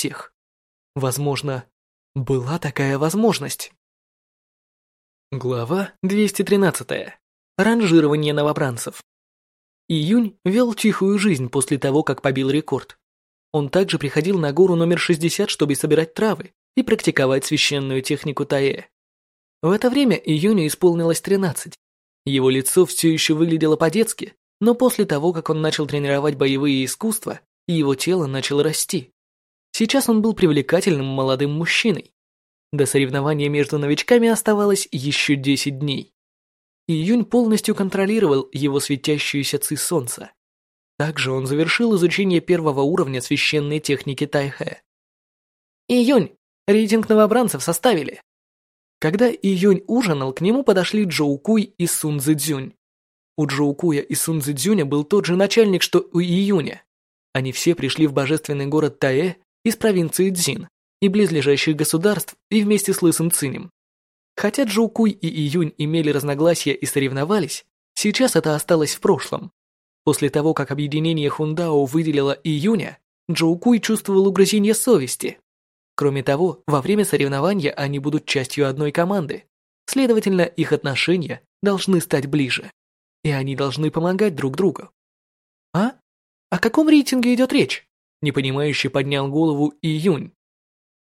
всех. Возможно, была такая возможность. Глава 213. Ранжирование новобранцев. Июнь вел тихую жизнь после того, как побил рекорд. Он также приходил на гору номер 60, чтобы собирать травы и практиковать священную технику Таэ. В это время Июню исполнилось 13. Его лицо все еще выглядело по-детски, но после того, как он начал тренировать боевые искусства, его тело начало расти. Сейчас он был привлекательным молодым мужчиной. До соревнования между новичками оставалось еще 10 дней. Июнь полностью контролировал его светящуюся ци солнца. Также он завершил изучение первого уровня священной техники Тайхэ. «Июнь, рейтинг новобранцев составили». Когда Июнь ужинал, к нему подошли Джоу Куй и Сун Цзюнь. У Джоу Куя и Сун Цзюня был тот же начальник, что у Июня. Они все пришли в божественный город Таэ из провинции Цзин и близлежащих государств и вместе с Лысым Цинем. Хотя Джоу Куй и Июнь имели разногласия и соревновались, сейчас это осталось в прошлом. После того, как объединение Хундао выделило июня, Джоу Куй чувствовал угрызение совести. Кроме того, во время соревнования они будут частью одной команды. Следовательно, их отношения должны стать ближе. И они должны помогать друг другу. А? О каком рейтинге идет речь? Непонимающе поднял голову Июнь.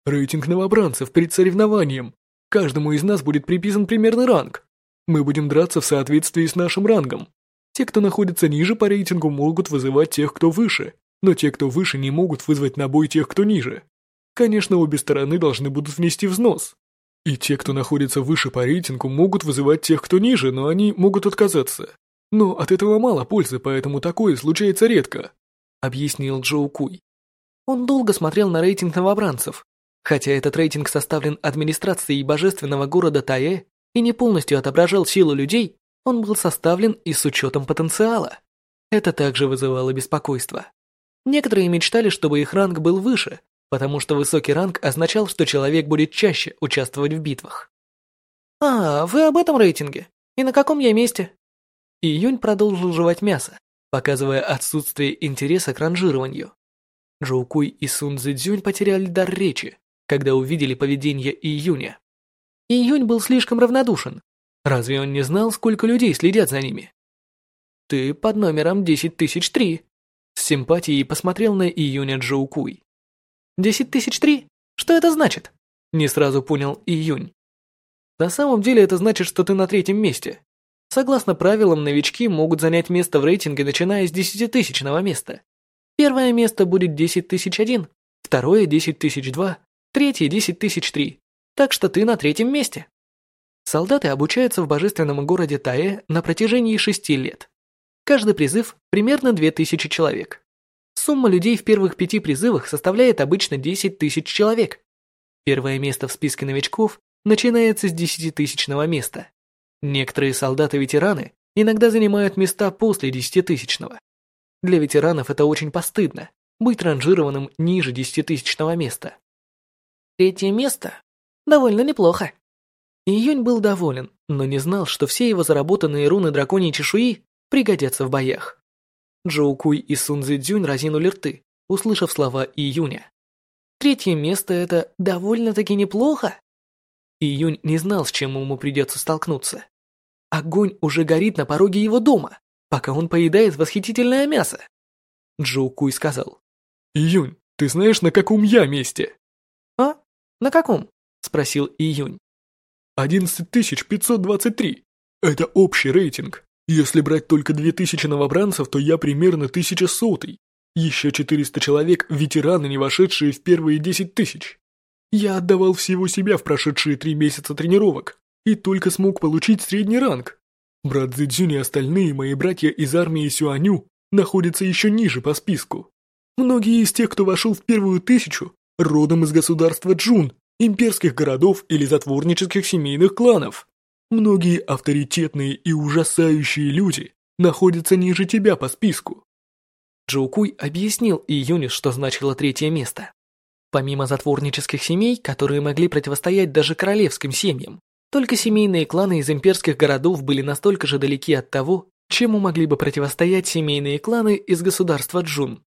Рейтинг новобранцев перед соревнованием. Каждому из нас будет приписан примерный ранг. Мы будем драться в соответствии с нашим рангом. Те, кто находится ниже по рейтингу, могут вызывать тех, кто выше, но те, кто выше, не могут вызвать на бой тех, кто ниже. Конечно, обе стороны должны будут внести взнос. И те, кто находится выше по рейтингу, могут вызывать тех, кто ниже, но они могут отказаться. Но от этого мало пользы, поэтому такое случается редко», — объяснил Джоу Куй. Он долго смотрел на рейтинг новобранцев. Хотя этот рейтинг составлен администрацией божественного города Таэ и не полностью отображал силу людей, он был составлен и с учетом потенциала. Это также вызывало беспокойство. Некоторые мечтали, чтобы их ранг был выше, потому что высокий ранг означал, что человек будет чаще участвовать в битвах. «А, вы об этом рейтинге? И на каком я месте?» Июнь продолжил жевать мясо, показывая отсутствие интереса к ранжированию. Джоукуй и Сун Цзюнь потеряли дар речи, когда увидели поведение Июня. Июнь был слишком равнодушен, Разве он не знал, сколько людей следят за ними? Ты под номером 10003. С симпатией посмотрел на Июня Джоукуй. 10003? Что это значит? Не сразу понял Июнь. На самом деле это значит, что ты на третьем месте. Согласно правилам, новички могут занять место в рейтинге, начиная с десятитысячного места. Первое место будет 10001, второе 10002, третье 10003. Так что ты на третьем месте. Солдаты обучаются в божественном городе Таэ на протяжении шести лет. Каждый призыв примерно 2000 человек. Сумма людей в первых пяти призывах составляет обычно 10 тысяч человек. Первое место в списке новичков начинается с 10-тысячного места. Некоторые солдаты-ветераны иногда занимают места после 10-тысячного. Для ветеранов это очень постыдно, быть ранжированным ниже 10-тысячного места. Третье место довольно неплохо. Июнь был доволен, но не знал, что все его заработанные руны драконьей чешуи пригодятся в боях. Джоу Куй и Сун Цзюнь разинули рты, услышав слова Июня. Третье место — это довольно-таки неплохо. Июнь не знал, с чем ему придется столкнуться. Огонь уже горит на пороге его дома, пока он поедает восхитительное мясо. Джоу Куй сказал. «Июнь, ты знаешь, на каком я месте?» «А? На каком?» — спросил Июнь. 11523. Это общий рейтинг. Если брать только 2000 новобранцев, то я примерно 1100. Еще 400 человек – ветераны, не вошедшие в первые 10 тысяч. Я отдавал всего себя в прошедшие три месяца тренировок и только смог получить средний ранг. Брат Цзюнь и остальные мои братья из армии Сюаню находятся еще ниже по списку. Многие из тех, кто вошел в первую тысячу, родом из государства Джун имперских городов или затворнических семейных кланов. Многие авторитетные и ужасающие люди находятся ниже тебя по списку. Джоукуй объяснил Июню, что значило третье место. Помимо затворнических семей, которые могли противостоять даже королевским семьям, только семейные кланы из имперских городов были настолько же далеки от того, чему могли бы противостоять семейные кланы из государства Джун.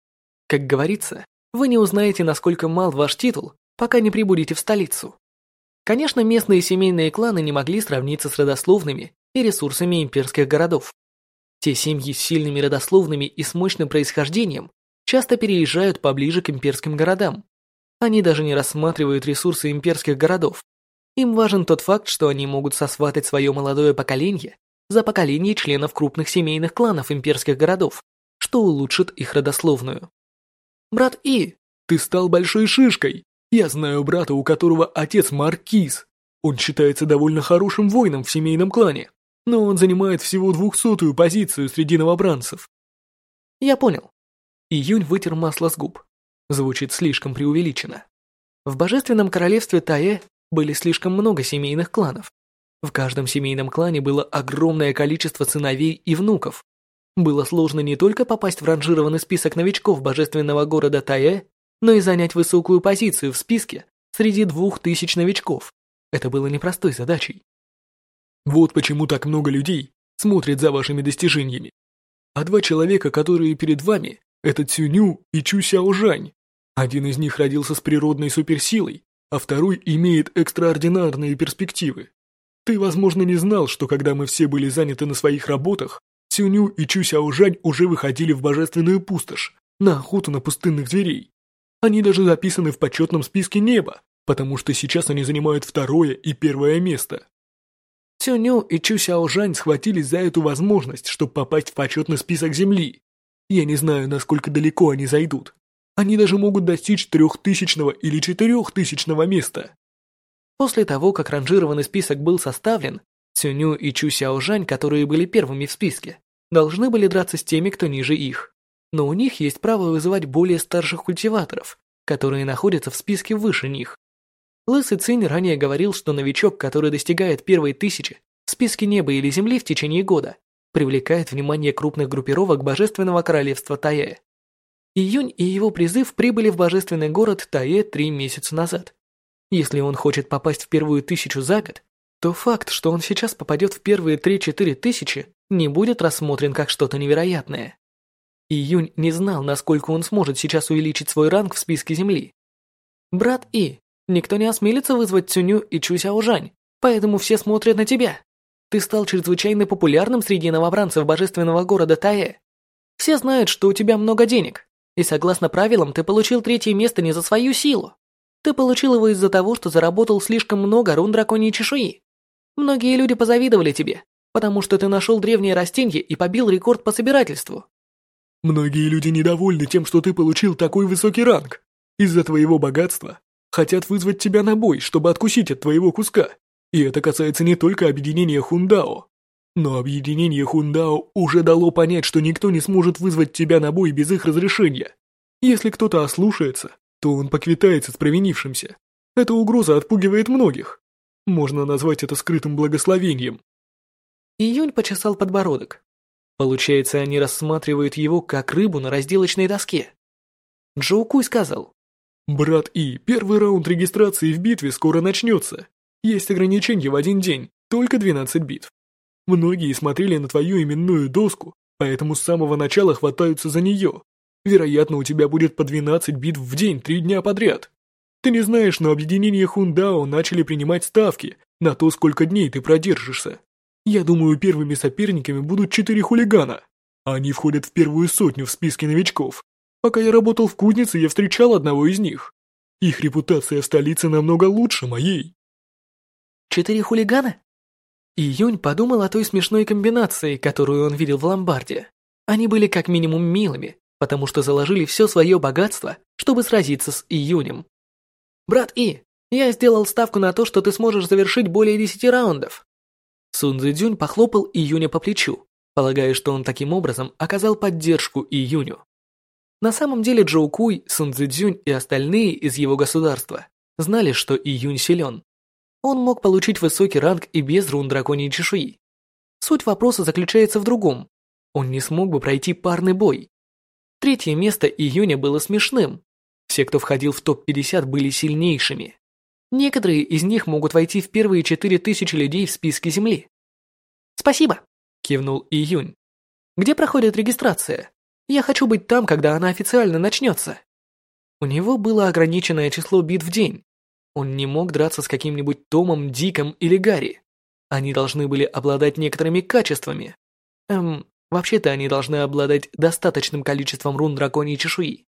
Как говорится, Вы не узнаете, насколько мал ваш титул, пока не прибудете в столицу. Конечно, местные семейные кланы не могли сравниться с родословными и ресурсами имперских городов. Те семьи с сильными родословными и с мощным происхождением часто переезжают поближе к имперским городам. Они даже не рассматривают ресурсы имперских городов. Им важен тот факт, что они могут сосватать свое молодое поколение за поколение членов крупных семейных кланов имперских городов, что улучшит их родословную. «Брат И, ты стал большой шишкой. Я знаю брата, у которого отец маркиз. Он считается довольно хорошим воином в семейном клане, но он занимает всего двухсотую позицию среди новобранцев». «Я понял». Июнь вытер масло с губ. Звучит слишком преувеличенно. В божественном королевстве Тае были слишком много семейных кланов. В каждом семейном клане было огромное количество сыновей и внуков. Было сложно не только попасть в ранжированный список новичков божественного города Тае, но и занять высокую позицию в списке среди двух тысяч новичков. Это было непростой задачей. Вот почему так много людей смотрят за вашими достижениями. А два человека, которые перед вами, это Цюню и Чу Сяожань. Один из них родился с природной суперсилой, а второй имеет экстраординарные перспективы. Ты, возможно, не знал, что когда мы все были заняты на своих работах, Цюню и Чу Сяожань уже выходили в божественную пустошь, на охоту на пустынных зверей. Они даже записаны в почетном списке неба, потому что сейчас они занимают второе и первое место. Цюню и Чу Сяожань схватились за эту возможность, чтобы попасть в почетный список Земли. Я не знаю, насколько далеко они зайдут. Они даже могут достичь трехтысячного или четырехтысячного места. После того, как ранжированный список был составлен, Цюню и Чу Сяожань, которые были первыми в списке, должны были драться с теми, кто ниже их. Но у них есть право вызывать более старших культиваторов, которые находятся в списке выше них. Лысый Цинь ранее говорил, что новичок, который достигает первой тысячи в списке неба или земли в течение года, привлекает внимание крупных группировок Божественного Королевства Тае. Июнь и его призыв прибыли в Божественный город Тае три месяца назад. Если он хочет попасть в первую тысячу за год, то факт, что он сейчас попадет в первые 3-4 тысячи, не будет рассмотрен как что-то невероятное. Июнь не знал, насколько он сможет сейчас увеличить свой ранг в списке Земли. «Брат И, никто не осмелится вызвать Цюню и Чу Сяожань, поэтому все смотрят на тебя. Ты стал чрезвычайно популярным среди новобранцев божественного города Тае. Все знают, что у тебя много денег, и согласно правилам ты получил третье место не за свою силу. Ты получил его из-за того, что заработал слишком много рун драконьей чешуи. Многие люди позавидовали тебе, потому что ты нашел древнее растение и побил рекорд по собирательству. Многие люди недовольны тем, что ты получил такой высокий ранг. Из-за твоего богатства хотят вызвать тебя на бой, чтобы откусить от твоего куска. И это касается не только объединения Хундао. Но объединение Хундао уже дало понять, что никто не сможет вызвать тебя на бой без их разрешения. Если кто-то ослушается, то он поквитается с провинившимся. Эта угроза отпугивает многих. Можно назвать это скрытым благословением. Июнь почесал подбородок. Получается, они рассматривают его как рыбу на разделочной доске. Джоу Куй сказал. «Брат И, первый раунд регистрации в битве скоро начнется. Есть ограничение в один день, только 12 битв. Многие смотрели на твою именную доску, поэтому с самого начала хватаются за нее, Вероятно, у тебя будет по 12 битв в день три дня подряд. Ты не знаешь, но объединение Хундао начали принимать ставки на то, сколько дней ты продержишься. Я думаю, первыми соперниками будут четыре хулигана. Они входят в первую сотню в списке новичков. Пока я работал в кузнице, я встречал одного из них. Их репутация в столице намного лучше моей. Четыре хулигана? Июнь подумал о той смешной комбинации, которую он видел в ломбарде. Они были как минимум милыми, потому что заложили все свое богатство, чтобы сразиться с Июнем. «Брат И, я сделал ставку на то, что ты сможешь завершить более десяти раундов». Сун Цзюнь похлопал Июня по плечу, полагая, что он таким образом оказал поддержку Июню. На самом деле Джоу Куй, Сун Цзюнь и остальные из его государства знали, что Июнь силен. Он мог получить высокий ранг и без рун драконьей чешуи. Суть вопроса заключается в другом. Он не смог бы пройти парный бой, Третье место июня было смешным. Все, кто входил в топ-50, были сильнейшими. Некоторые из них могут войти в первые 4000 людей в списке Земли. «Спасибо», – кивнул Июнь. «Где проходит регистрация? Я хочу быть там, когда она официально начнется». У него было ограниченное число бит в день. Он не мог драться с каким-нибудь Томом, Диком или Гарри. Они должны были обладать некоторыми качествами. Эм, вообще-то они должны обладать достаточным количеством рун драконьей чешуи,